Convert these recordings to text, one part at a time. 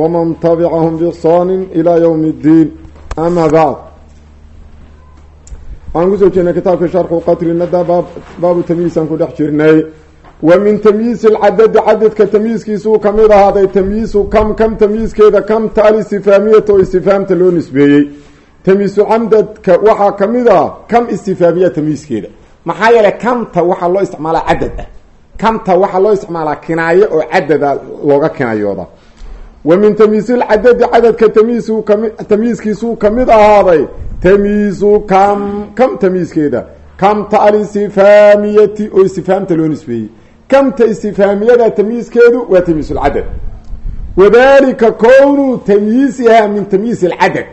waman tabicahum bixsaanin ilaa yowmi اddiin ama bacd waxaan ku soo jeednay kitaabka sharxu qatri nada baabu tamyiisaan ku dhex jirnay wa min tamyiisi alcadadi cadadka tamyiiskiisuu ka mid ahaaday tamyiisu kam kam tamyiiskeeda kamta alistifaamiyata oo istifaamta loo nisbeeyey tamyiisu camdadka waxaa ka mid ah kam istifaamiya tamyiiskeeda maxaa yeelay kamta waxaa loo isticmaalaa cadad ah kamta waxaa loo isticmaalaa kinaayo oo cadada looga kinayooda wa min tamyiisilcadadi cadadka tamyiisu kami tamyiiskiisuu ka mid ahaaday. Tamyiisu kam kam tamyiiskeeda kamta alistifaamiyati oo istifaamta loo nisbeeyey. Kamta istifaamiyada tamyiiskeedu waa tamyiisulcadad wadalika kownu tamyiisihaa min tamyiisi alcadad.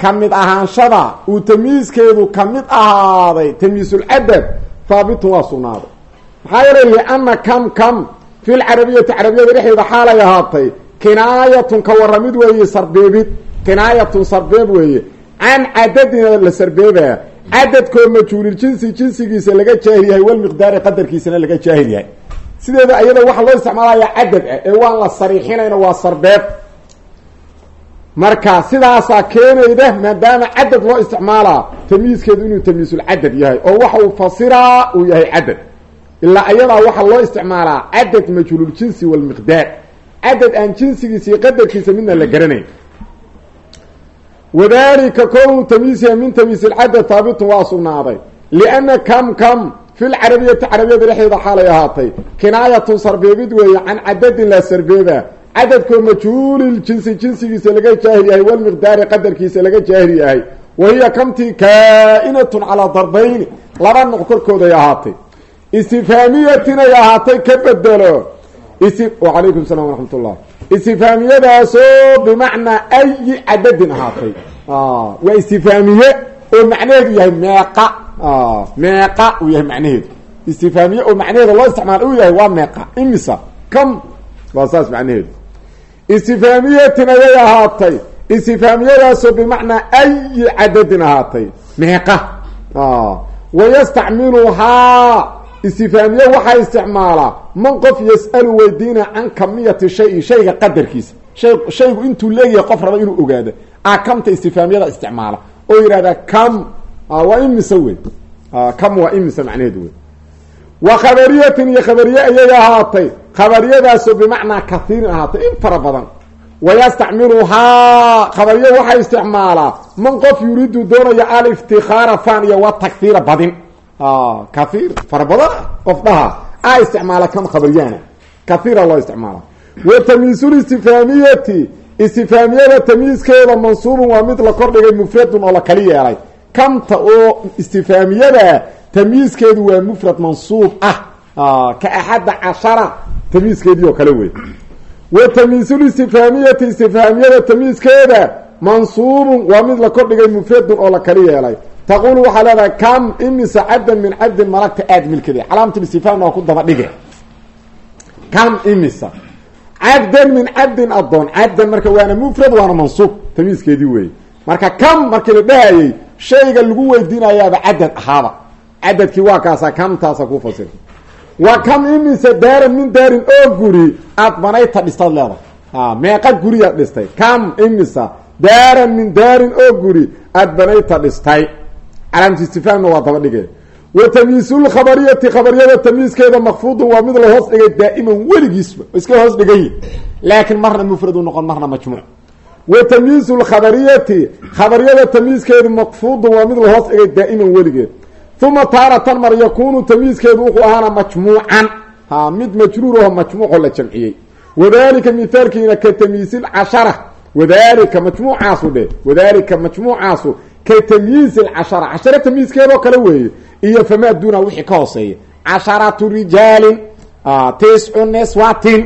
Ka mid ahaanshada uu tamyiiskeedu ka mid ahaaday tamyiisulcadad haabitun waa sugnaaday. Maxaa yeelay liana kam kam fi lcarabiyati carabiyada dhexdeeda xaalay ahaatay kinaayatun ka waramid weeye sarbeebid. Kinaayatun sarbeeb weeye. Can cadadina la sarbeebaa. Cadadkoo majhuuliljinsi jinsigiisa laga jaahil yahay walmiqdaari qadarkiisana laga jaahil yahay. Sideeda iyada waxaa loo isticmaalaya cadad ah ee waan la sariixinayno waa sarbeeb. Marka sidaasaa keenayda maadaama cadad loo isticmaalaa tamyiiskeedu inuu tamyiisulcadad yahay oo waxa uu fasiraa uu yahay cadad ilaa ayadaa waxaa loo isticmaalaa cadad majhuululjinsi walmiqdaar cadad aan jinsigiisa iyo qadarkiisa midna la garanayn. Wadalika kownu tamyiisiha min tamyiisi lcadad haabitun waa sugnaaday. Lianna kam kam fi lcarabiyati carabiyada dhexdeeda xaalay ahaatay. Kinaayatun sarbeebid weeye can cadadin la sarbeeba. Cadadkoo majhuuliljinsi jinsigiisa laga jaahil yahay walmiqdaari qadarkiisa laga jaahil yahay. Wa hiya kamtii kaa-inatun calaa darbayni laba noq korkooday ahaatay. Istifaamiyatin ay ahaatay ka bedelo wacalaykum salam waraxmat ullah istifaamiyadaasoo bimacnaa ayi cadadin ahaatay. Waa istifaamiye oo macnaheedu yahay meeqa. Meeqa uu yahay macnaheedu istifaamiye oo macnaheeda loo isticmaal uu yahay waa meeqa. Imisa kam? Waa saas macnaheedu istifaamiyatin ayay ahaatay. Istifaamiyadaasoo bimacnaa ayi cadadin ahaatay. Meeqa. Wayastacmiluhaa istifaamiye waxaa isticmaalaa man qof yas'alu weydiina can kamiyati shayi shayga qadarkiisa. Shay shaygu intuu leeyahay qof raba inuu ogaado. A kamta istifaamiyada isticmaala. Oo yihahdaa kam waa imisa wey kam waa imisa macnaheedu wey wa khabariyatin iyo khabariye ayay ahaatay. Khabariyadaasoo bimacnaa kathiirin ahaatay in fara badan. Wayastacmiluhaa khabariye waxaa isticmaalaa man qof yuriidu doonaya aliftikaara fan iyo wa takhiira badin kahiir fara badan qof dhaha a isticmaala kam khabaryaana kahiira loo isticmaala. Wa tamyiisul istifaamiyati istifaamiyada tamyiiskeeda mansuubun waa mid la kordhigay mufradun oo la kali yeelay. Kamta oo istifaamiyada tamyiiskeedu waa mufrad mansuub ah. Ka axadda cashara tamyiiskeedii oo kale wey wa tamyiisul istifaamiyati istifaamiyada tamyiiskeeda mansuubun waa mid la kordhigay mufradun oo la kali yeelay taqulu waxaa leedahay kam imisa cabdan min cabdin malagta aada milkade calaamatul istifhaamna waa ku daba dhige kam imisa cabdan min cabdin addoon cabdan marka waana mufrad waana mansuub tamiiskeedii weeye marka kam markii la dhahayey shayga lagu weydiinayaaba cadad ahaaba cadadkii waa kaasa kamtaasa ku fasira wa kam imisa daaran min daarin oo guri aada banayta dhistaad leedahay meeqa guriyaad dhistay kam imisa daaran min daarin oo guri aada banayta dhistay calaamatu istifhaamna waa daba dhigeen. Wa tamyiisulkhabariyati khabariyada tamyiiskeeda makfuudun waa mid la hoos dhigay daa'iman weligiisba iska hoos dhigayi laakiin marna mufradu noqon marna majmuuc. Wa tamyiisu lkhabariyati khabariyada tamyiiskeedu makfuudun waa mid la hoos dhigay daa'iman weligeed. Uma taaratan mar yakuunu tamyiiskeedu wuxuu ahaana majmuucan. Ha mid majruur aho majmuucoo la jamciyey. Wadalika mithaalkiina ka tamyiisil cashara. Wadalika majmuucaasu dhe wadalika majmuucaasu ka tamyiizi lcashara cashara tamyiiskeedoo kale weeye iyo famaa duuna wixii ka hooseeya casharatu rijaalin tiscu niswatin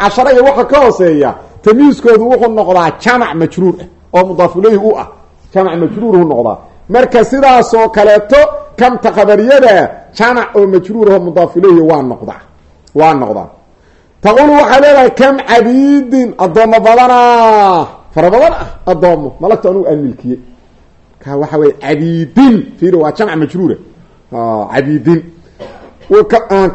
cashara iyo waxa ka hooseeya tamyiiskoodu wuxuu noqdaa jamac majruur ah oo mudaaf ilayhi u ah jamac majruurhu noqdaa marka sidaasoo kaleeto kamta khabariyada jamac oo majruurho mudaaf ilayhi waa noqdaa waa noqdaa taqulu waxaa leedahay kam cabiidin addoommo badanaa fara badan ah addoommo malagta anugu aan ka waxa wey cabiidin fiiri waa jamc majruura cabiidin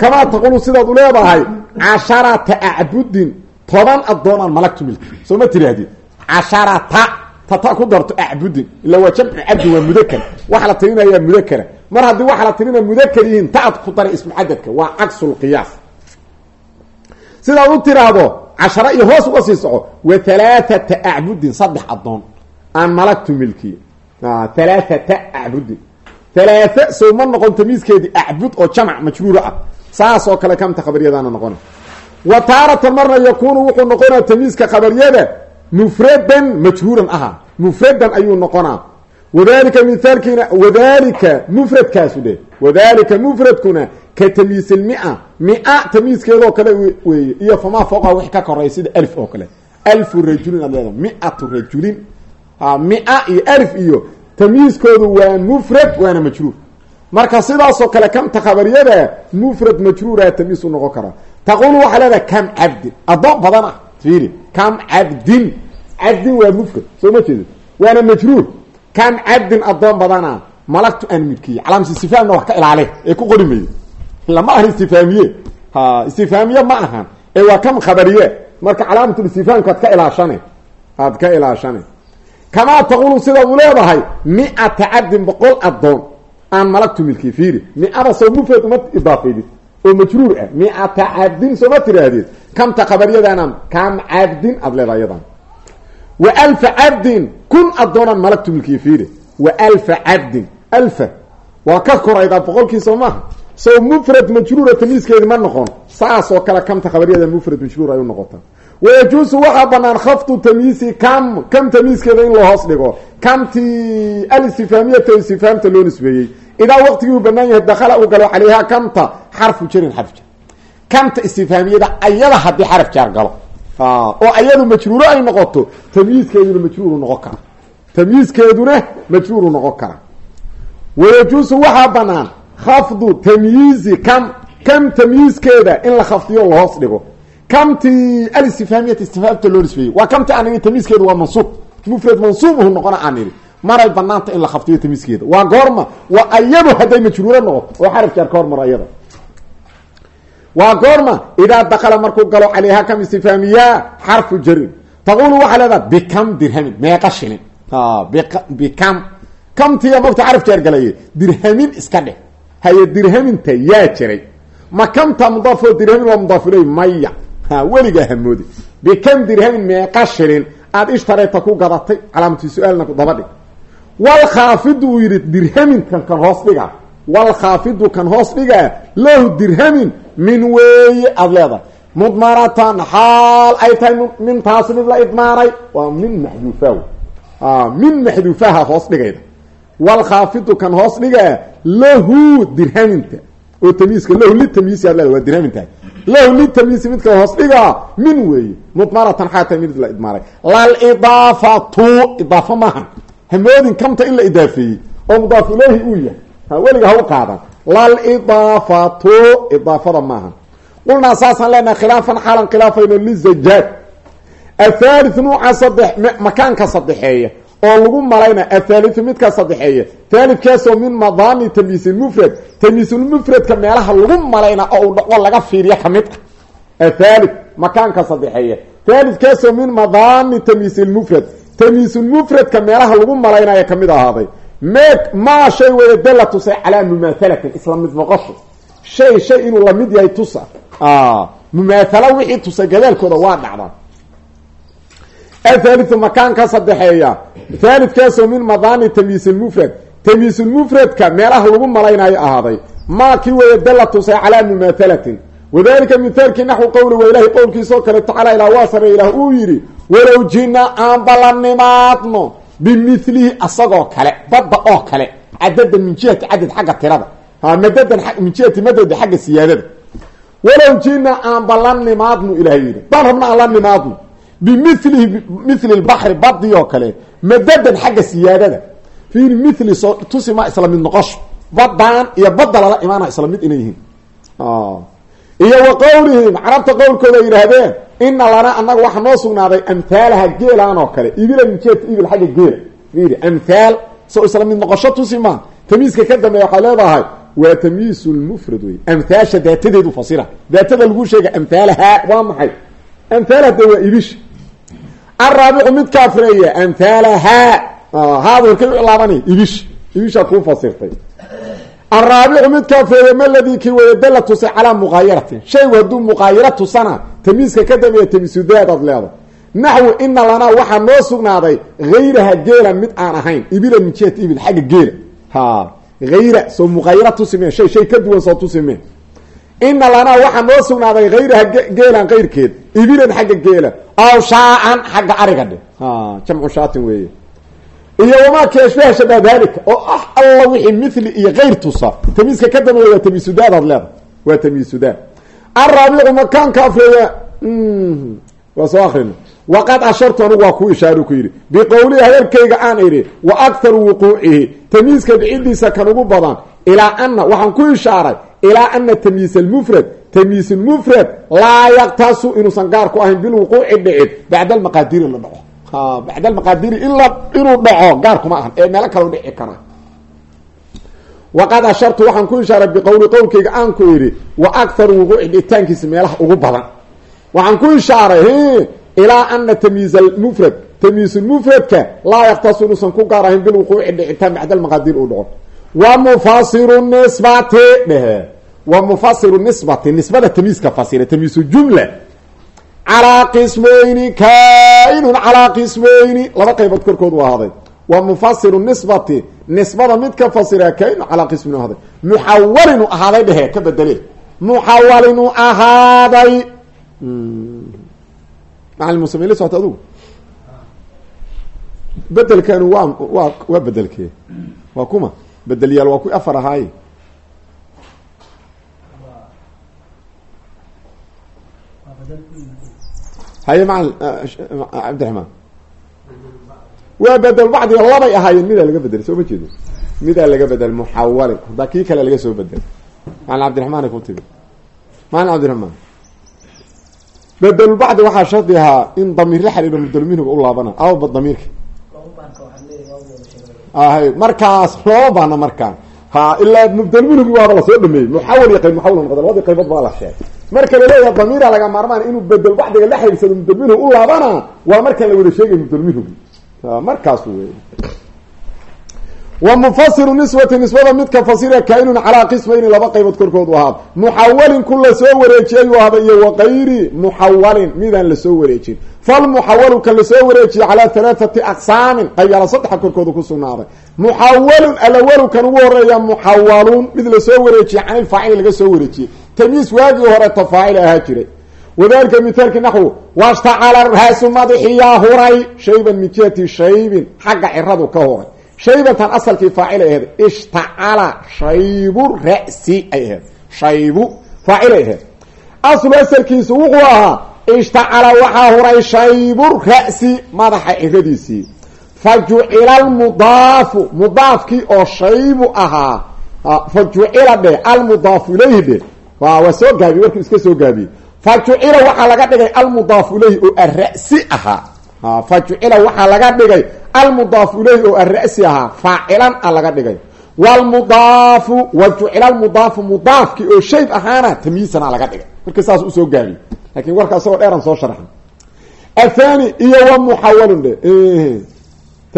kamaa taqulu sidaad u leedahay casharata acbudin toban addoon aan malagtu milkiy soo ma tirahdid casharata tata ku darto acbudin. Ila waa jamcu cabdin waa mudakar waxa la tirinayaa mudakara mar haddii waxa la tirinaya mudakar yihiin taad ku daray ismu cadadka waa cagsulqiyaas sidaad u tiraahdo cashara iyo hoos uga sii soco wa halaathata acbudin saddex addoon aan malagtu milkiye halaathata acbudin halaatha sow ma noqon tamiiskeedii acbud oo jamac majruura ah. Saas oo kale kamta khabaryadaana noqona wa taaratan marna yakuunu wuxuu noqonaa tamiiska khabaryada mufradan majruuran ahaa. Mufradan ayuu noqonaa. Wadalika mithaalkiina wadalika mufradkaasu dhe wadalika mufradkuna ka tamyiis ilmia mia tamyiiskeedoo kale weeye. Iyo famaa fooqa wix ka koreeya sida alf oo kale. Alfu rajulin aad leeda miatu rajulin mia iyo alf iyo tamyiiskoodu waa mufrad waana majruur. Marka sidaasoo kale kamta khabaryada mufrad majruura tamyiis u noqon karaa taqulu waxaa leedahay kam cabdin. Addoon badan ah fiiri. Kam cabdin. Cabdin waa mufrad soo ma jeedo waana majruur. Kam cabdin addoon badana malagtu aan milkiye calaamsi istifaamna wax ka ilaale ee ku qori mayo lama ahan istifaamiye ha istifaamiye ma ahan. Ee waa kam khabariye. Marka calaamatul istifaamka ad ka ilaashane aad ka ilaashane kamaa taqulu sidaad u leedahay mi-ata cabdin boqol addoon. Aan malagtu milkiye fiiri mi-ada soo mufrad uma idaafeydid oo majruur ah. Mi-ata cabdin sooma tiraahdid kamta khabaryadaana kam cabdin aada leedahay yadan wa alfa cabdin kun addoonaan malagtu milkiye fiiri wa alfa cabdin alfa. Waa ka koraydaa boqolkii soo maaha sow mufrad majruura tamiiskeedi ma noqon. Saas oo kale kamta khabaryada mufrad majruur ay u noqotaa wayajuusu waxaa banaan khafdu tamyiisi kam kam tamiiskeeda in loo hoos dhigo. Kamtii alistifaamiyata istifaamta loo nisbeeyey. Idaa waqtigii uu banaan yahay dakhala uu galo calayha kamta xarfu jarin xarf jar kamta istifaamiyada ayada haddii xaraf jaar galo. Oo ayadu majruuro ay noqoto tamyiiskeeduna majruuru noqon kara. Tamyiiskeeduna majruuru noqon kara. Wayajuusu waxaa banaan khafdu tamyiizi kam kam tamyiiskeeda in la khafdiyo lahoos dhigo kamti alistifaamiyata istifaamta loo nisbeeyey waa kamti aan idhi tamyiiskeedu waa mansuub mufrad mansuubuhu noqona aan idhi maray banaanta in la khafdiyo tamyiiskeeda waa goorma waa ayadu hadday majruuro noqoto oo xaraf jaar ka hormaro ayada waa goorma idaa dakala markuu galo calayha kam istifaamiya xarfu jarin taqulu waxaa leedaha bikam dirhamin meeqa shilin bikam kamtiya mogta xaraf jaar galaye dirhamin iska dheh haye dirhaminta yaa jiray ma kamta mudaafo dirhamin waa weligaa hamoodi bikam dirhamin meeqa shilin aada ishtarayta ku gadatay calaamatu su'aalna daba dhig walkhaafidu uu yidhi dirhaminkan kan hoos dhiga. Walkhaafidu kan hoos dhigaa lahu dirhamin min weeye aada leedahay. Mudmaratan xaal ay tahay mintaas mid la idmaaray. Waa min maxduufa min maxduufaha hoos dhigayda. Walkhaafidu kan hoos dhigaa lahu dirhaminta. Oo tamyiiska lahu litamyiisi ad leeda waa dirhamintahay lahu litamyiisi midka hoos dhigaa min weeye mudmaratan xaal tahay mid la idmaaray. Lalidaafatu idaafa maaha hamoodin kamta in la idaafeeyey. Oo mudaaf ileyhi uu yahay. Ha weliga ha u qaadan. Lalidaafatu idaafada maaha qulnaa saasaan leenahay khilaafan xaalan khilaafayno lizajaad athaliu nuuca saddex makaanka saddexeeya oo lagu malayna athaliu midkaa saddexeeya thalidkaasoo min madaani tamyiisilmufrad tamyiisulmufradka meelaha lagu malayna oo u dhaco laga fiiriya ka mid ah athalid makaanka saddexeeya thalidkaasoo min madaani tamyiisilmufrad tamyiisulmufradka meelaha lagu malaynaya ka mid ahaaday. Me maa shay waya dala tusay calaa mumaahalatin isla mid noqosho shay shay inuu la mid yahay tusa. Mumaathala wixii tusay gadaalkooda waa dhacdaa athaliu makaanka saddexeeya. Thalidkaasoo min madaani tamyiisilmufrad tamyiisulmufradka meelaha lagu malaynayo ahaaday. Maa kii waya dala tusay calaa mumaahalatin wadalika mithaalkii naxwi qowli waa ilahay qowlkiisoo kale tacaala ilah waa sare ilah uu yidhi walow jina aan balanimaadno bimilihi asagoo kale badda oo kale cadadan min jihati cadad xagga tirada. Madadan min jihati madada xagga siyaadada. Walow jina aan bala nimaadno ilahay yidhi. Baan rabna aan la nimaadno bimilihi mili lbaxri badi oo kale madadan xagga siyaadada fiiri mili soo tusima isla mid noqosho badan iyo badda lala imaana isla mid inay yihiin iyo wa qowlihim carabta qowlkooda ay yidhaahdeen ina lana anaga waxaa noo sugnaaday amhaalaha geelaan oo kale ibila mijeedka ibil xagga geela fiiri amhaal soo isla mid noqosho tusima tamiiska ka dambeeya waxay leedahay waa tamyiis lmufrad wey amhaasha daatadeedu fasira daatada lagu sheega amhaalaha waa maxay amhaalaha de waa ibisha araabicu mid kaafireeya amhaalaha haada horkay u ilaabanay ibish ibishaa kuu fasirtay araabicu mid kaafireeya maladii kii waya dala tusay calaa muqaayaratin shaygu hadduu muqaayaro tusana tamiiska ka dambeeya tamiisudaadaad leedahay naxwu ina lanaa waxaa noo sugnaaday hayraha geela mid aan ahayn ibila mijeet ibil xagga geela ha hayra soo muqaayaro tusimeen shay shay ka soo tusimeen ina lanaa waxaa noo sugnaaday hayraha geelan kayrkeed ibilan xagga geela aw shaaan xagga ariga dhe jamcu shaatin weeye. Iyo wamaa kaashbaha shabaa dalika oo ah alla wixii mithli iyo kayr tusa. Tamiiska ka dambeeya waa tamiisudaadaad leeda waa tamiisudaad araabicu makaanka afreeya waa soo akrina waqad ashartu anugu waa ku ishaaru ku yidhi. Biqowlihi hadalkayga aan idhi wa akharu wuquucihi. Tamiiska dhicidiisa kan ugu badan. Ilaa ana waxaan ku ishaaray ilaa ana tamyiis almufrad tamyiis lmufrad laa yaktasu inuusan gaar ku ahayn bilwuquuci dhicin bacda almaqaadiri la dhaco. Bacd almaqaadiri in la inuu dhaco gaar kuma ahan. Ee meelo kaloo dhici kara waqad ashartu waxaan ku ishaaray biqowli qowlkayga aan ku idhi wa akharu wuquuci dhicitaankiisa meelaha ugu badan. Waxaan ku ishaaray ilaa ana tamyiiz almufrad tamyiis lmufradka laa yaktasu inuusan ku gaar ahayn wa mufasiru nisbati dhehe wa mufasiru nisbati nisbada tamyiiska fasira tamyiisu jumla calaa qismayni kaainun calaa qismayni laba qaybood korkood u ahaaday wa mufasiru nisbati nisbada mid ka fasira kaainun calaa qismayn ahaaday muxawalinu ahaaday dhehe ka bedele muxawalinu ahaaday macalin musame la socota adugu waa waa waa kuma bedelyaal waa ku afar ahaaye haye macalin cabdiraxmaan waa bedel bacdiga labay ahaayeen midaa laga bedelay soo ma jeedo. Midaa laga bedel muxawalin haddaa kii kale laga soo bedel. Macalin cabdiraxmaan ay ku timi macalin cabdiraxmaan bedelbacdi waxaa shardi ahaa in damiir la xariiro mubdelminhuga u laabana awba damiirka hay markaas looma baana markaan. Ha ilaa mubdelminhugi waaba la soo dhameeyey. Muxawal iyo qayb muxawal noqda labadii qaybood baa la sheegay. Marka laleeyaha damiira laga maarmaan inuu bedel bacdiga la xiriirsado mubdelminhug u laabana waa markaan la wada sheegay mubdelminhugi markaas wey wa mufasiru nisbati nisbada midka fasira kaainun calaa qismayni laba qaybood korkood u ahaad muxawalin ku la soo wareejiyay u ahda iyo waqayri muxawalin midaan la soo wareejin. Falmuxawalu kan la soo wareejiyey calaa halaathati aqsaamin qaybaala saddexa korkooda ku sugnaaday. Muxawalun alawalu kan ugu horreeya muxawalun mid la soo wareejiyey canilfaacili laga soo wareejiyey. Tamyiis waagii horeeto faacil ahaa jiray. Wadalika mithaalki naxwu huray shayban min jihati shaybin xagga ciradu ka huray shaybantan asalkii faacil ay ahayd ishtacala shaybu ra'si ay ahayd shaybu faacil ay ahayd aslu asalkiisu wuxuu ahaa ishtacala waxaa huray shaybu ra'si madaxa ciradiisii fa jucila almudaafu mudaafkii oo shaybu ahaa fa jucila dhe almudaafu ilayhi dhe waa soo gaabiye warkii iska soo gaabiyey fa jucila waxaa laga dhigay almudaafu ilayhi oo ara'si ahaa fa jucila waxaa laga dhigay. Almudaafu ilayhi oo ara'si ahaa faacilan a laga dhigay. Wlmudaafu wa jucila almudaafu mudaafkii oo shayb ahaana tamyiisana laga dhigay. Marka saas u soo gaabiy laakiin warka asagoo dheeran soo sharxay athani iyo wa muxawalun dhe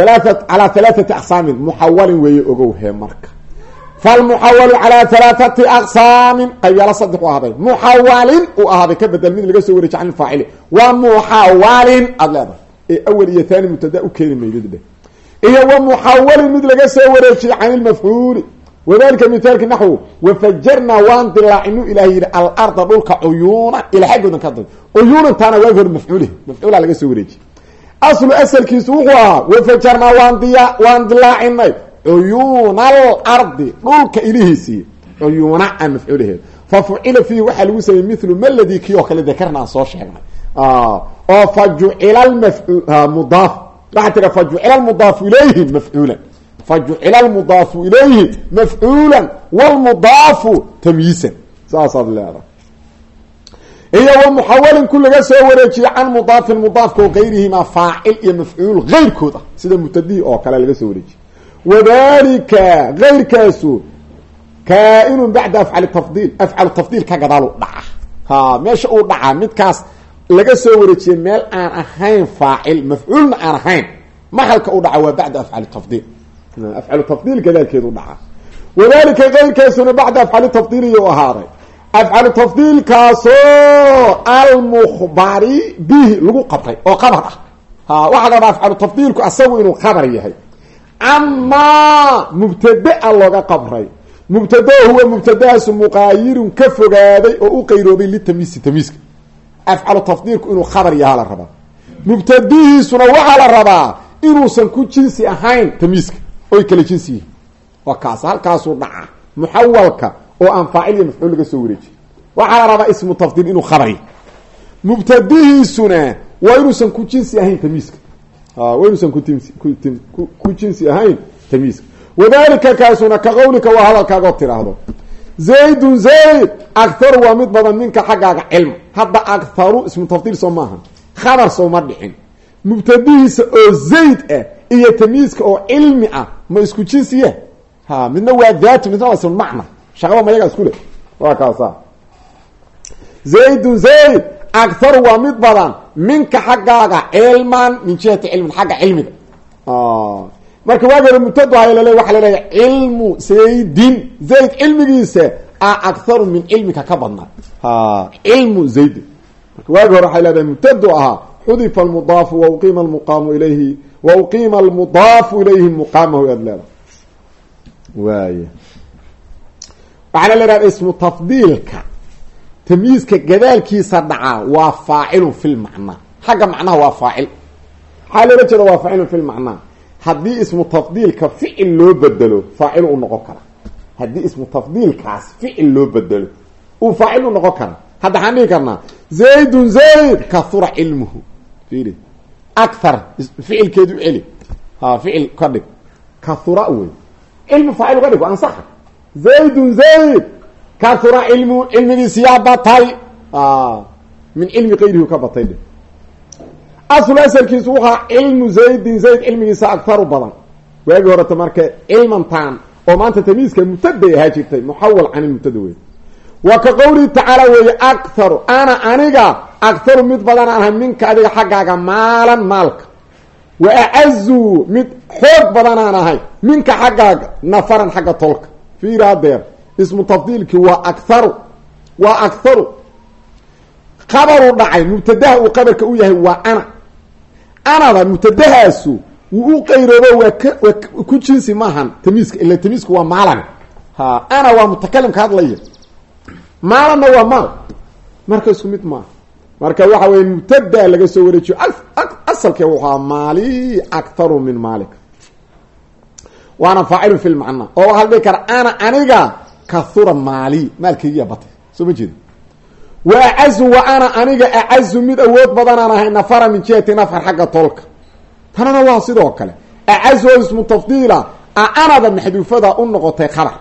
alaa calaa halaathati aqsaamin. Muxawalin weeye ogow hee marka. Falmuxawalu calaa halaathati aqsaamin. Qaybaalo saddex u ahaaday muxawalin uu ka bedel mid laga soo wareejiy can leedahay ee awel iyo taani mubtada u keeni maydid dheh. Iyo wa muxawalin mid laga soo wareejiyey can ilmafcuuli wadalika mithaalki naxwu wafajarnaa waan dilaacinu ilaah yidhi alarda dhulka cuyuunan ila xaggoodan ka da cuyuunan taana waagi hore mafcuulih. Mafcuula laga soo wareejiyey. Aslu asalkiisu wuxuu ahaa wafajarnaa waan diya waan dilaacinay cuyuuna alardi dhulka ilihiisii. Cuyuuna aan mafcuulaheed fa fucila fiihi waxaa oo kale dakarna aan oo fa jucila mudaaf waxaa tira fa jucila lmudaafu ilayhi mafcuulan fa jucila lmudaafu ilayhi mafcuulan wlmudaafu tamyiisan saasaad leedahay iyo wa muxawalin ku laga soo wareejiye can mudaafin mudaafka oo gayrihima faacil iyo mafcuul geyrkood ah sida mubtadihi oo kale laga soo wareejiye wadalika geyrkaasu kaa-inun bacda afcali tafdiil afcalu tafdiil ka gadaalu dhaca ha meesha uu dhacaa midkaas laga soo wareejiyey meel aan ahayn faacil mafcuulna aan ahayn. Maxalka u dhaca waa bacda afcali tafdiil. Afcalu tafdiil gadaalkeedu dhaca. Wadalika geyrkaasuna bacda afcali tafdiiliyu ahaaday. Afcalu tafdiilkaasoo almukhbari bihi lagu qabray oo qabar ah. Ha waxaa la rabaa afcalu tafdiilku asagu inuu qabar yahay. Amaa mubtadaa looga qabray. Mubtada huwa mubtadahaasu muqaayirun ka fogaaday oo u qayroobay litamyiisi tamyiiska afcalu tafdiilku inuu khabar yahaa la rabaa mubtadihiisuna waxaa la rabaa inuusan ku jinsi ahayn tamyiiska oy kala jinsi yihiin waa kaas halkaasuu dhaca muxawalka oo aan faacil iyo mafcuul laga soo wareejiy waxaa la rabaa ismu tafdiil inuu khabar yahay mubtadihiisuna waa inuusan ku jinsi ahayn tamyiiska waa inuusan ku jinsi ahayn tamyiiska wadalika kaasuna ka qawlika waa hadalkaagoo tiraahdo zaydun zayd akharu waa mid badan minka xaggaaga cilm hadda akharu ismu tafdiil soo maaha khabar soo ma dhicin mubtadihiisa oo zayd ah iyo tamyiiska oo cilmi ah ma isku jinsiya ha midna waa daatu midna waa ismacna shaqaba mayaga isku le waa kaasa zaydun zayd akharu waa mid badan minka xaggaaga cilman min jihati cilmin cilmiga marka waageeda mubtado hay lale waxaa la leeyahay cilmu zaydin. Zayd cilmigiisa a akharu min cilmika ka badnaa. Cilmu zaydin marka waagi hore waxay leedahay mubtado ahaa xudifa almudaafu wa uqiima almuqaamu ilayhi wa uqiima almudaafu ilayhi muqaamahu aad leedahay. Waaya waxaana la ihahda ismu tafdiilka. Tamyiiska gadaalkiisa dhacaa waa faacilun fi lmacnaa xagga macnaha waa faacil. Waxaa loola waa faacilun fi lmacnaa haddii ismu tafdiilka ficil loo bedelo faacil u noqon kara. Haddii ismu tafdiilkaas ficil loo bedelo uu faacil u noqon kara. Hadda waxaan dhihi karnaa zaydun zayd kahura cilmuhu. Fiiri. Akthar ficilkeedu celi ha ficil ka dhig. Kahura wey. Cilmu faacil uga dhig ansaxa. Zaydun zayd kahura cilmuhu cilmigiisiyaa batay. Min cilmi kayrihi ka batay aslu asalkiisu waxaa cilmu zaydin. Zayd cilmigiisa agharu badan. Waagii horeta marka cilmantaan oo maanta tamyiiska mubtaday ahaa jirtay muxawal can ilmubtada wey wa ka qowlihi tacaala weeye akharu ana aniga akharu mid badan aan ahay minka adiga xaggaaga maalan maalka. Wa acazu mid xoog badan aan ahay minka xaggaaga nafaran xagga tolka. Fiiri hadeer ismu tafdiilkii waa akharu waa akharu qabaruu dhacay mubtadaha uu qabarka u waa ana anada mubtadahaasu wuu u qayroobo waa k waa ku jinsi maahan tamiiska ila tamiisku waa maalan. Ha ana waa mutakalimka hadlaya. Maalanna waa maal. Marka isku mid maaha. Marka waxa weye mubtada laga soo wareejiyo. Asalkee wuxua maali akharu min maalika waana faacilun fi lmacnaa oo waxaa la kara ana aniga kahura maali. Maalkaygiya batay soo ma jeedi wa acazu wa ana aniga acazu mid awood badanaan ahay nafara min jihati nafar xagga tolka tanana waa sidoo kale. Acazu oo ismu tafdiila. A anada maxduufada u noqotay khabar.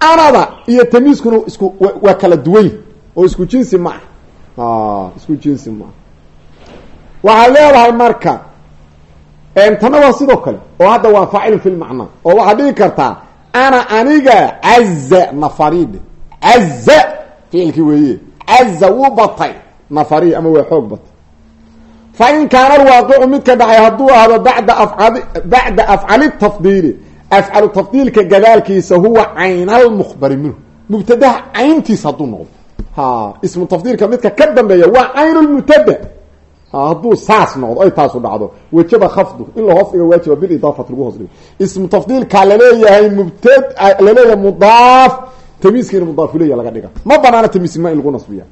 Anada iyo tamiiskuna isku waa kala duwan oo isku jinsi ma ah isku jinsi maaha waxaad leedahay marka tana waa sidoo kale. Oo hadda waa faacilun fi lmacnaa oo waxaad dhigi kartaa ana aniga caza nafarid caza ficilkii weeye caza wuu batay. Nafari ama waa xoog batay. Fa in kaana alwaaqicu midka dhacay hadduu ahdo bada afcali bacda afcali tafdiili. Afcalu tafdiilka gadaalkiisa huwa caynalmukhbari minhu. Mubtadaha cayntiisa hadduu noqdo. Ha ismu tafdiilka midka ka dambeeya waa caynulmubtada hadduu saas noqdo ay taasu dhacdo. Wajaba khafdu in la hoos dhiga waajiba bilidaafati lagu hoos dhigo. Ismu tafdiilka la leeyahay mubtad la leeyahay mudaaf tamiiskiina mudaaf ilayya laga dhiga. Ma banaana tamiisma in lagu nasbiya.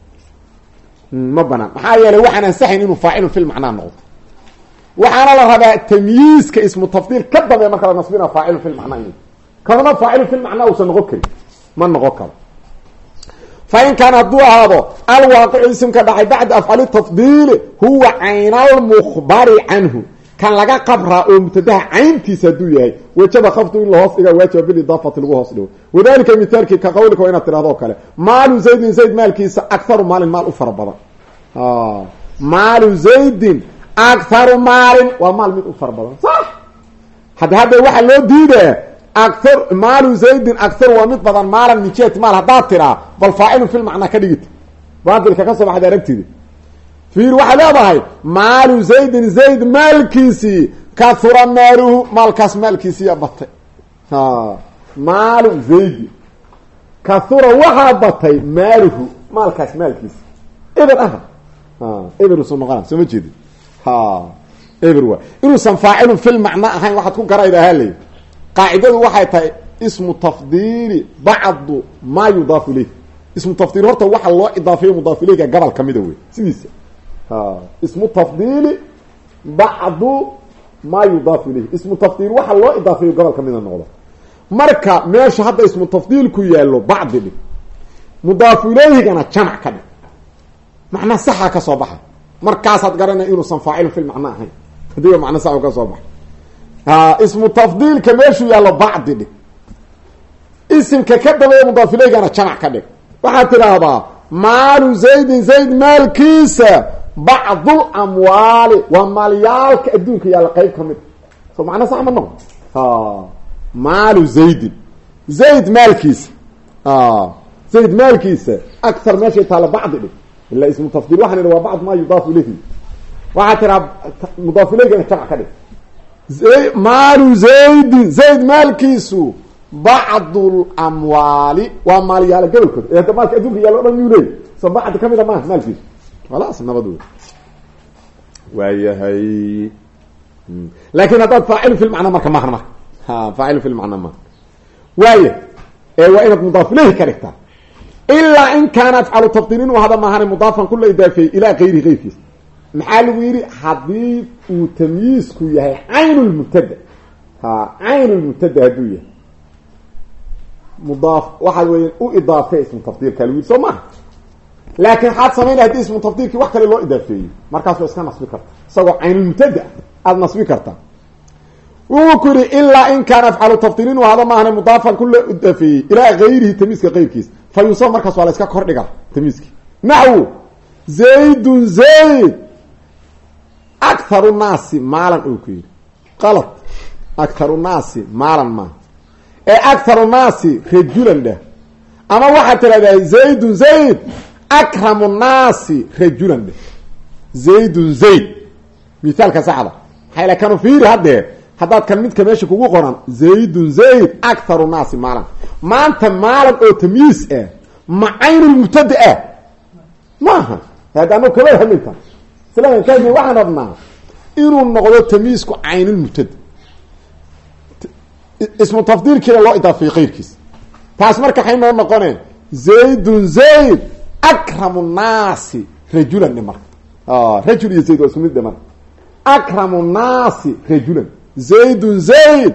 Ma banaan. Maxaa yeelay waxaan ansaxayn inuu faacilun fi lmacnaa noqdo. Waxaana la rabaa tamyiiska ismu tafdiil ka dambeeya marka la nasbina faacilun fi lmacnaa in kadana faacilun fi lmacnaa uusan noqon karin. Ma noqon karo. Fa in kaana hadduu ahaado alwaaqicu isimka dhacay bacda afcali tafdiili huwa caynalmukhbari canhu kan laga qabraa oo mubtadaha cayntiisa hadduu yahay wajaba kafdu in lahoos dhiga waajiba bilidaafati lagu hoos dhigo. Wadalika mithaalkii ka qawlika waa inaad tirahdo o kale maalu zaydin zayd maalkiisa akharu maalin maal u fara badan. Maalu zaydin akharu maalin waa maal mid u fara badan. Sax. Had hadda waxaa loo diidaa aar maalu zaydin akharu waa mid badan maalan min jihati maal haddaad tiraa bal faacilun fil macnaa ka dhigita baatilka ka soo baxda fiir waxaad leedahay maalu zaydin zayd maalkiisii kahura maaluhu maalkaas maalkiisiiyaa batay. Maalu zaydin kahura waxaa batay maaluhu maalkaas maalkiisi eber aha. Eber usu noqona soo ma jeedi eber waa. Inuusan faacilun fil macna ahayn waxaad ku garayda haley qaacidadu waxay tahay ismu tafdiili bacdu maa yudaafu ilayh ismu tafdiil horta waxa loo idaafeeyo mudaaf ilayka gabal kamida wey sidiisa ismu tafdiili bacdu maa yudaafu ilayh ismu tafdiil waxa loo idaafeeyo gobol kamida noqdo. Marka meesha hadda ismu tafdiilku yaallo bacdi dhig mudaafu ilayhigana jamac ka dhig macnaa saxa ka soo baxa. Markaasaad garanaya inuusan faacilun fil macna ahayn. Hadii macna sax ka soo baxa. Ismu tafdiilka meeshuu yaallo bacdi dhig isimka ka dambeeya mudaaf ilayhigana jamac ka dhig waxaad tidhaahdaa maalu zaydin zayd maalkiisa bacdul amwaali waa maalyaalka adduunka yaalla qeyb ka mid soo macna sax ma noqo maalu zaydin zayd maalkiisa zayd maalkiisa akar meeshay taalla bacdi dhig ila ismu tafdiil waxaan idhi waa bacd maa yudaafu ilayhi waxaad tiraa mudaaf ilayhigana jamac ka dhig maalu zaydin zayd maalkiisu bacdul amwaali waa maalyaala gobolkooda ee hadda maalka adduunka yaalla o dhan miyuu leey so bacdi khalaas nabad wey waayahay laakin haddaad faacil fi lmacna marka maahan marka faacil fi lmacna maaha waaya ee waa inaad mudaaf ilayhi ka dhigtaa ilaa in kaana afcalu tafdiil inuu hada maahana mudaafan kula idaafeeyey ilaa gayrihi keyrkiisa maxaa lagu yidhi haddii uu tamyiisku yahay cayn lmubtada ha cayn lmubtada hadduu yahay mudaaf waxaad weya u idaafee ismu tafdiilka lagu yidhi soo maaha laakiin waxaad samaynaya haddii ismu tafdiilkii wax kale loo idaafeeyey. Markaas waa iska nasbi karta. Isagoo caynulmubtada aada nasbi kartaa wuxuu ku yihi ilaa in kaana afcalu tafdiil inuu hada maahana mudaafan kula idaafeeyey. Ilaa gayrihi tamiiska keyrkiisa fa yunsab markaas waa la iska kordhiga tamiiski naxwu zaydun zayd. Akharu naasi maalan uu ku yidhi. Qalad. Akharu naasi maalan maaha ee akharu naasi rajulan dheh. Ama waxaad tidhahdaa zaydun zayd akramu naasi rajulan dheh zaydun zayd mithaalka saxda maxayla kanu fiiri haddee haddaad kan midka meesha kugu qoran zaydun zayd akharu naasi maalan maanta maalan oo tamyiis ah ma caynulmubtada ah maaha hadda ano kama hadlinta isla ka waxaan rabnaa inuu noqdo tamyiisku caynulmubtada ismu tafdiilkiina loo idaafeeyey keyrkiis taas marka waxay noo noqoneen zaydun zayd akramu naasi rajulan dhe marka rajul iyo zayd waa isku mid dhe marka akramu naasi rajulan zaydun zayd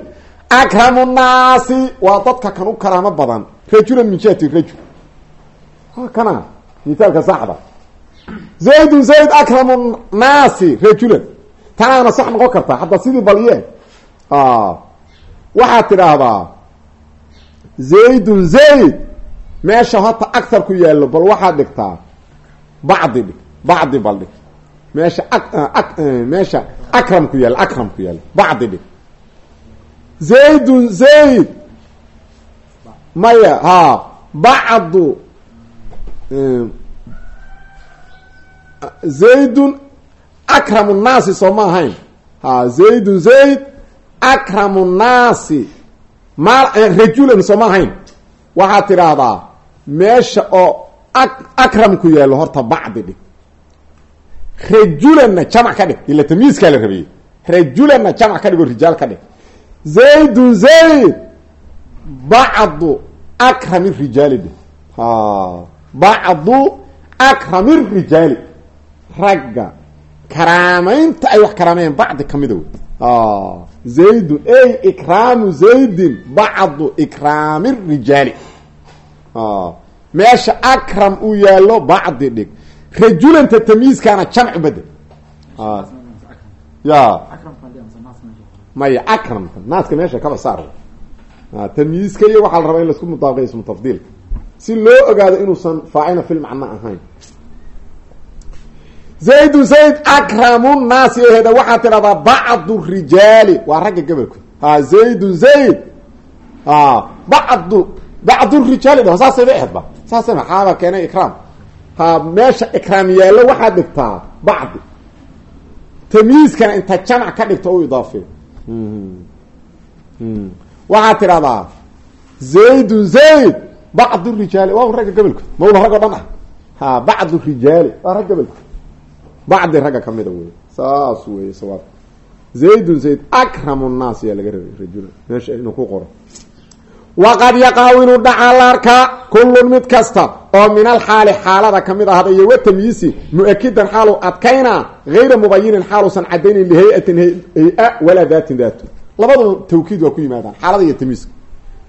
akramu naasi waa dadka kan u karaamo badan rajulan min jihati rajul kana mithaalka saxda zaydun zayd akramu naasi rajulan tanaana sax noqon kartaa hadda sidii balye waxaad tidhaahdaa zaydun zayd meesha horta agar ku yaallo bal waxaad dhigtaa bacdi dhig bacdi bal dhig. Meesha meesha akram ku yaallo akram ku yaallo bacdi dhig. Zaydun zayd. Maya ha bacdu. Zaydun akramu nnaasi soo ma ahayn. Ha zaydun zayd akramu nnaasi ma rajulan soo ma ahayn. Waxaad tidhaahdaa meesha oo akramku yaallo horta bacdi dhig. Rajulanna jamac ka dhig. Ila tamyiiskaa la rabiyey. Rajulanna jamac ka dhig oo rijaal ka dhig. Zaydun zayd! Bacdu akrami rijaali dhig. Bacdu akrami rijaali. Ragga karaamaynta ay wax karaameeyeen bacdi kamida wey zaydun ey ikraamu zaydin bacdu ikraami rijaali meesha akram uu yaallo bacdi dhig. Rajulanta tamyiiskaana jamcu bedel. Ya. Maya akramta naaska meesha kaba saar tamyiiska iyo waxaa la rabaa in la isku mudaabiqay ismu tafdiilka si loo ogaado inuusan faacina fil macno ahayn. Zaydun zayd akramu naasi eheda waxaa tidhahdaa bacdu rijaali. Waa ragga gobolku ha zaydun zayd. Bacdu bacdu rijaali dh saasay ba ehedba saasay maxaaba keenay ikraam ha meesha ikraam yaallo waxaad dhigtaa bacdi tamyiiskana inta jamac ka dhigto u idaafeey waxaad tidhahdaa zaydun zayd bacdu rijaali waa ragga gobolku mawla rag o dhan ah ha bacdu rijaali waa rag gobolku bacdi ragga kamida wey saas wey sawaab zaydun zayd akramu nnaas yaa laga rabay rajula meesha inuu ku qoro waqad yaqaw inuu dhacaa la arkaa kullun mid kasta oo min alxaali xaalada ka mid ahada iyo wa tamyiisi mu'akidan xaalu adkaynaa gayra mubayinin xaaluusan cadaynin lihay-atin hay'a walaa daatin daatu labadaba tawkiid waa ku yimaadaan xaalada iyo tamyiiska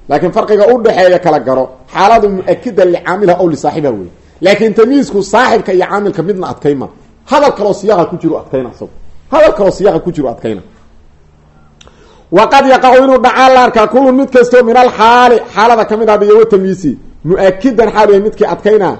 laakiin farqiga u dhexeeya kala garo xaaladu mu'akidan licaamilha ow lisaaxibiha wey laakiin tamyiisku saaxibka iyo caamilka midna adkayma hadal kaloo ku jiro adkayna hadal kaloo siyaaqa waqad yaqacu inuu dhacaa la arkaa kullun mid kastoo min alxaali xaalada ka mid ah iyo wa tamyiisi mu'akidan xaalu yahay midkii adkaynaa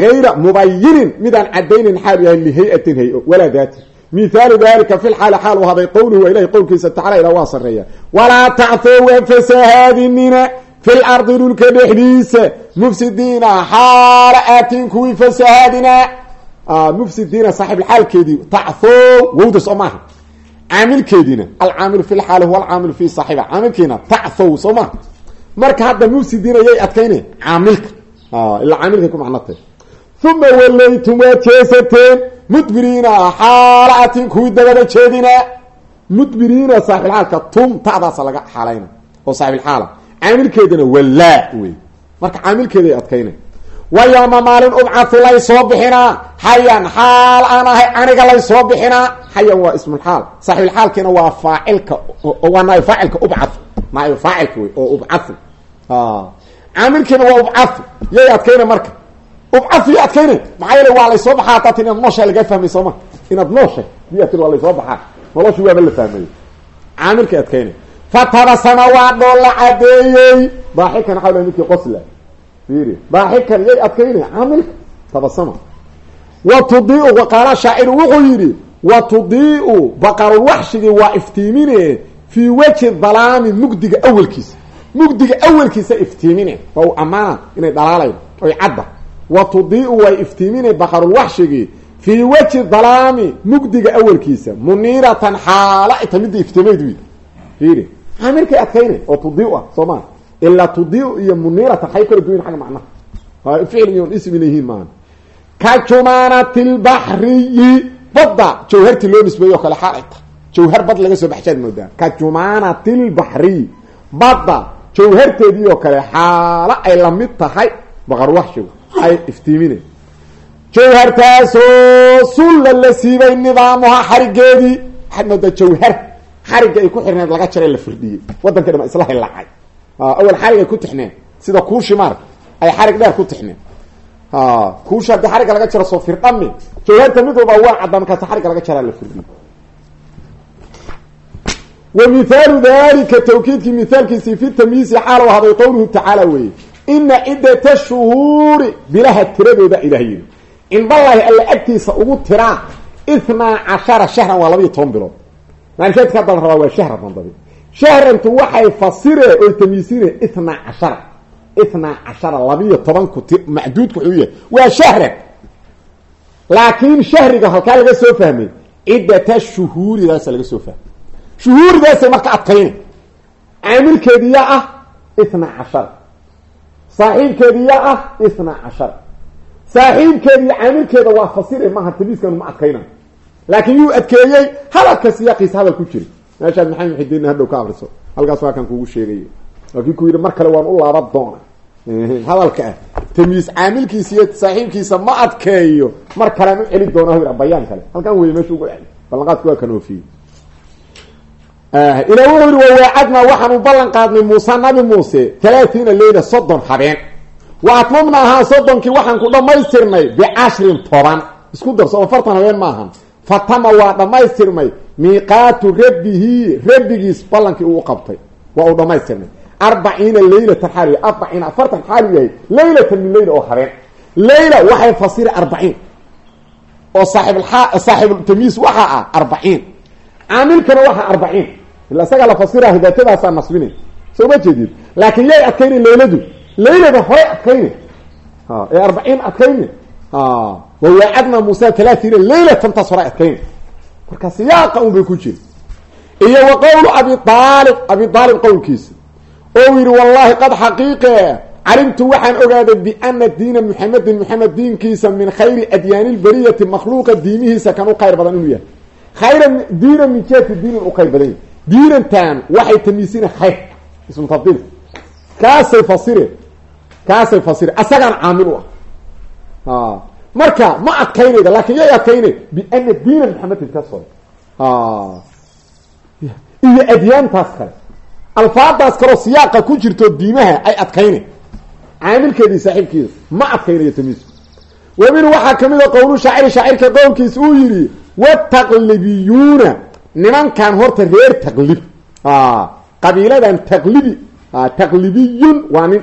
gayra mubayinin midaan cadaynin xaalu yahay lihay-atin hay'o walaa daati mithaalu dalika fi lxaali xaal u haday qowluhu ilahi qowlkiisa tacala ilaa waa sareeya walaa tacthow fasahaadinina fi lardi dhulka dhexdiisa mufsidiina xaala aatiin kuwii fasahaadina mufsidiina saaxibxaalkeedii tacthow wowda soo caamilkeediina alcaamilu fi lxaali huwa alcaamilu fi saaxiba caamilkiina tacthow soo maha marka hadda mufsidiina yay adkayne? Caamilka. Ilaa caamilkay ku macnotay uma walaytum waad jeesateen mudbiriina xaala atiin kuwii dabada jeedina. Mudbiriina saaxibilxaalka tum ta'daasa laga xaalayna oo saaxibilxaala caamilkeedina walaa wey. Marka caamilkeeday adkayna wa yowma maalin ubcatu lay soo bixinaa xayan xaal aan ahay aniga lay soo bixinaa xayan waa ismulxaal saaxibilxaalkiina waa faacilka waa naay faacilka ubcatu naay faacilka wey oo ubcatu caamilkiina waa ubcatu yay adkayna marka. Ubcatu ya adkayna maxaa yeele waa laysoo baxaa hataa tin inaad noosha lagaa fahmay sooma inaad noosha tir waa laysoo baxaa. Noloshu waaba la fahmay. Caamilkay adkayna fatabasama waa dhoolla cadeeyey daaxikan xawla midkii qosla daaxikan yay adkaynay caamilka tabasama. Wa tudiiu qaala shaaciru wuxuu yidhi wa tudiiu baqarulwaxshigii waa iftiimine fii wajhi dalaami mugdiga awelkiisa mugdiga awelkiisa iftiimine waa u ammaana inay dhalaalayn oy cadda. Wa tudiiu way iftiimine baqarulwaxshigii fii wajhi dalaami mugdiga awelkiisa muniiratan xaala ita midda iftiimayd wi fiiri caamilkay oo tudiiu ah soo ilaa tudiiu iyo muniiratan xay kala duwayn xagga macnaha ficil iyo ism inay yihiin maaha ka jumaanati lbaxriyi badda jawhartii loo nisbeeyo o kale xaal ay tahay jawhar bad laga soo baxshaad moodaa ka jumaanati lbaxriyi badda jawharteedii oo kale xaalo ay la mid tahay baqarwaxshigu ay iftiimine jawhartaasoo sulla la siibay nidaamuha xarigeedii waxaad moodaa jawhar xarigga ay ku xirneed laga jaray la firdhiyey waddanka dhama awal xarig ay ku tixneen sida kuushi maarka ay xarig dheer ku tixneen kuushi haddii xarigga laga jaro soo firdhami jawharta mid walba waa cadda markaas xarigga laga jaraa la firdhiyey wa mithaalu dalika tawkiidkii mithaalkiisii fi tamyiisi xaal haday qowluhu tacaala weeye. Ina ciddata shuhuuri bilaha tiradooda ilah yidhi. Cindallaahi alla agtiisa ugu tiraa ithnaa cashara shahran waa labaiyo toban bilood. Maalinkeedka hadda la rabaa waa shahra dandabi shahrantu waxay fasire oy tamyiisine ithnaa cashara ithnaa cashara labiiyo tobanku ti macduudku wuxuu yahay waa shahran laakiin shahriga halkaa laga soo fahmay ciddata shuhuuridaasa laga soo fahmay shuhuuridaasay marka adkayna caamilkeediya ah ithnaa cashara saaxiibkeediya ah ithnaa cashara saaxiibkeediiyo caamilkeeda waa fasire maaha tamiiskanu ma adkayna laakiin yuu adkeeyey hadalka siyaaqiisa hadal ku jira meeshaad maxamed muxidiin hadhow ka abriso halkaas waa kan kugu sheegay waa kii ku yidhi mar kale waan u laaban doona hadalka ah. Tamyiis caamilkiisa iyo saaxiibkiisa ma adkeeyo. Mar kalean u celi doona bayaan kale. Halkan wey meesha ugu celi ballanqaadku waa kan oofiyey ila wuxuu yihi wawaacadnaa waxaanu ballan qaadnay muuse nabi muuse talaatiina leyla soddon habeen. Wa atmamnaahaa soddonkii waxaan ku dhammaystirnay bicashrin toban. Isku darso afartan habeen maahan. Fatama waa dhammaystirmay miiqaatu rabbihi rabbigiis ballankii uu qabtay. Waa uu dhammaystirnay arbaciina leylatan xaal arbaciina afartan xaalu yahay. Leylatan min leyla oo habeen. Leyla waxay fasiri arbaciin. Oo saaib saaxibultamyiis waxaa ah arbaciin. Caamilkana waxaa arbaciin. Ila isagaa la fasiraha daatadaasaa nasbinay soo ma jeedid laakiin yay adkayna leyladu leylada horay adkayne ee arbaciin adkayne wawaacadna muusa talaatiina leylatan taas adkayne marka siyaaqa un bay ku jiri. Iyo wa abi aalib abi aalib qowlkiisa oo yidhi wallahi qad xaqiiqe calimtu waxaan ogaaday biana diina muxamedin muxamed diinkiisa min khayri adyaani lbariyati makhluuqa diimihiisa kan u khayr badan inuu yahay. Khayra diina min jihati diinin u khayr badan yahy diinantan waxay tamiisina khayr. Ismu tabdiil kaasay fasireen kaasay fasireen asagaan caamil u ah marka ma adkaynayda laakin yay adkaynay biana diina muxamedin kaso iyo adyaantaas kale. Alfaadaas kaleo siyaaqa ku jirto diimaha ay adkaynay caamilkeedii saaxiibkiisa ma adkaynayo tamiisku wa minhu waxaa ka mid a qowlu shaaciri shaacirka qowlkiisa uu yidhi wataqlibiyuuna nimankan horta reer taqlib. Qabiiladan taqlibi taqlibiyun waa nin.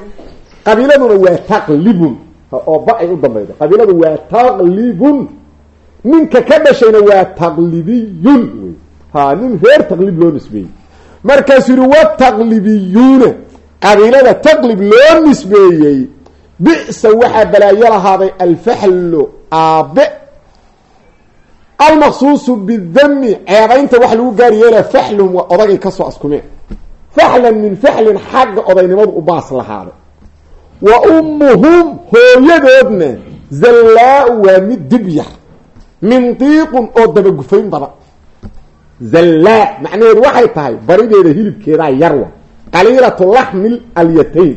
Qabiiladuna waa taqlibun oo ba ay u dambayda qabiiladu waa taqlibun. Ninka ka dhashayna waa taqlibiyun wey. Ha nin reer taqlib loo nisbeeyey. Markaasuu yihi wataqlibiyuuna qabiilada taqlib loo nisbeeyey bisa waxaa balaayo lahaaday alfaxlu aabe almaqsuusu bidami. Ceebaynta wax lagu gaari yeela faxluhum waa odagay ka soo askumeen. Faxlan min faxlin xagga odaynimadu u baas lahaaday wa ummuhum hooyadoodna zallaa-u waa mid dibyar mindiiqun oo dabagufayn badan zallaa macnaheedu waxay tahay barideeda hilibkeedaa yarwa. Qaliilatu laxmil alyatayn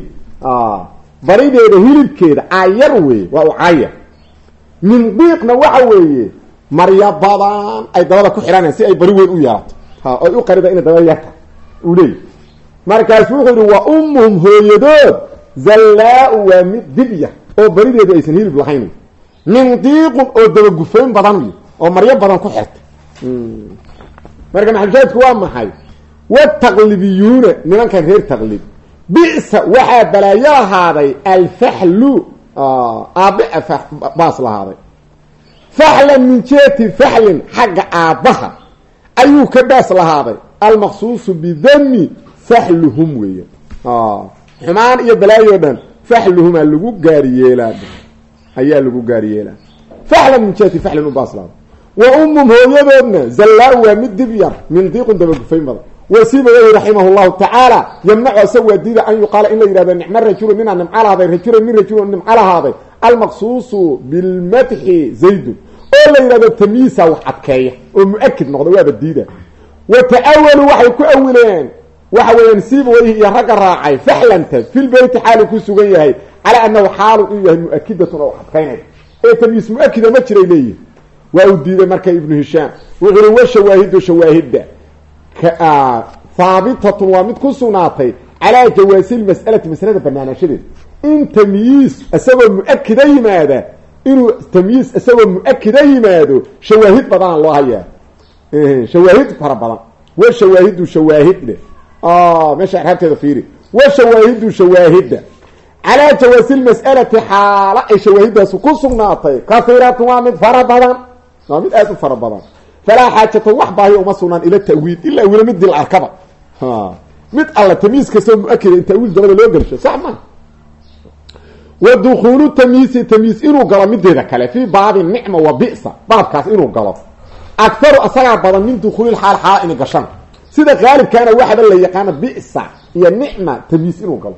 barideeda hilibkeeda aayar weeye waa u caayar mindiiqna waxa weeye marya badan ay dabada ku xidhanayaan si ay bari weyn u yeelato. Oy u qarida inay dabada yarta. Uu leeyahy markaasu wuxuu yihi wa ummuhum hooyadood zallaa-u waa mid dibya oo barideedu aysan hilib lahayn. Mindiiqun oo dabagufayn badan oo maryo badan ku xirta. Marka maxalushaadku waa maxay? Wataqlibiyuuna nimankan reer taqlib. Bisa waxaa balaayo lahaaday alfaxlu aabe baas lahaaday. Faxlan min jihati faxlin xagga aabbaha ayuu ka baas lahaaday. Almaqsuusu bidami faxluhum weeya xumaan iyo balaayo dhan faxluhumaa lagu gaari yeelaa. Ayaa lagu gaari yeelaa. Faxlan min jihati faxlin u baas lahaaday wa ummum hooyadoodna zallaa waa mid dib yar mindiiqun dabagufayn badan. Wasiibaweyhi raximah llahu tacaala yamnacu asaga waa diida an yuqaala in la yihahdo nicmo rajulu ninaa nimco lahaaday rajula min rajulu nimco lahaaday. Almaqsuusu bilmadxi zaydun oo la yidhahdo tamyiisa wax adkeeya oo mu'akid noqda waaba diida. Wa waxay ku awileen waxa weeyaan siibaweyhi iyo ragga raacay faxlanta filbeyti xaalu ku sugan yahay calaa anahu xaalu inuu yahay mu'akidatun oo wax adkaynay. Ee tamyiis mu'akida ma jiray leeyihi waa uu diiday marka ibnu hishaam. Wuxuu uri wa shawaahidu shawaahidda. Haabitatun waa mid ku sugnaatay calaa jawaasi lmas'alati masalada banaanaanshadeeda in tamyiis isagoo mu'akida yimaada inuu tamyiis isagoo mu'akida yimaado shawaahid badana loo hayaa. Shawaahid fara badan. Wa shawaahidu shawaahid meesha araabteeda fiiri wa shawaahidu shawaahidda calaa jawaasi lmas'alati xaalo ay shawaahiddaasi ku sugnaatay kahiiratun waa mid fara badan waa mid aada u fara badan falaa xaajata wax baahiya uma sugnaan ila tawiil ilaa wila mid dil arkaba mid alla tamyiis kastoo mu'akida in tawiil dabada loo gelsho sax ma wa dukuulu tamyiisi tamyiis inuu galo mideeda kale fii baabi nicma wa bisa baabkaas inuu galo akharu asagaa badan min dukuuli xaal sida qaalibkaana waxaba la yaqaana bisa iyo nicma tamyiis inuu galo.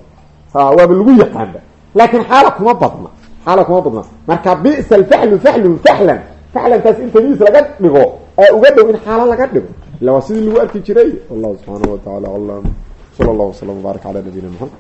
Waaba lagu yaqaanba. Laakiin xaala kuma badna xaala kuma badna. Marka bisa alfaxlu faxluhu faxlan faxlantaas in tamyiis laga dhigo ee uga dhow in xaalo laga dhigo. Illa waa sidii lagu arki jiray wallahu subxaanahu wa tacala aclam sala allahu wasalam wbaarak cala nabiyina maxamed